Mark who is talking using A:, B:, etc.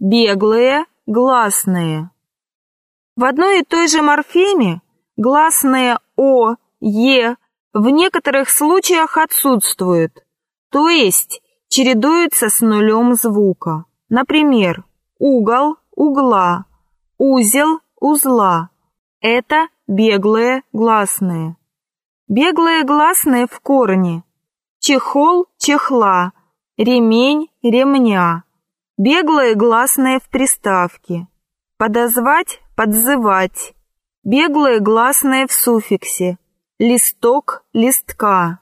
A: беглые, гласные. В одной и той же морфеме гласные «о», «е» в некоторых случаях отсутствуют, то есть чередуются с нулем звука. Например, угол, угла, узел, узла. Это беглые гласные. Беглые гласные в корне. Чехол, чехла, ремень, ремня. Беглые гласные в приставке. Подозвать, подзывать. Беглые гласные в суффиксе. Листок, листка.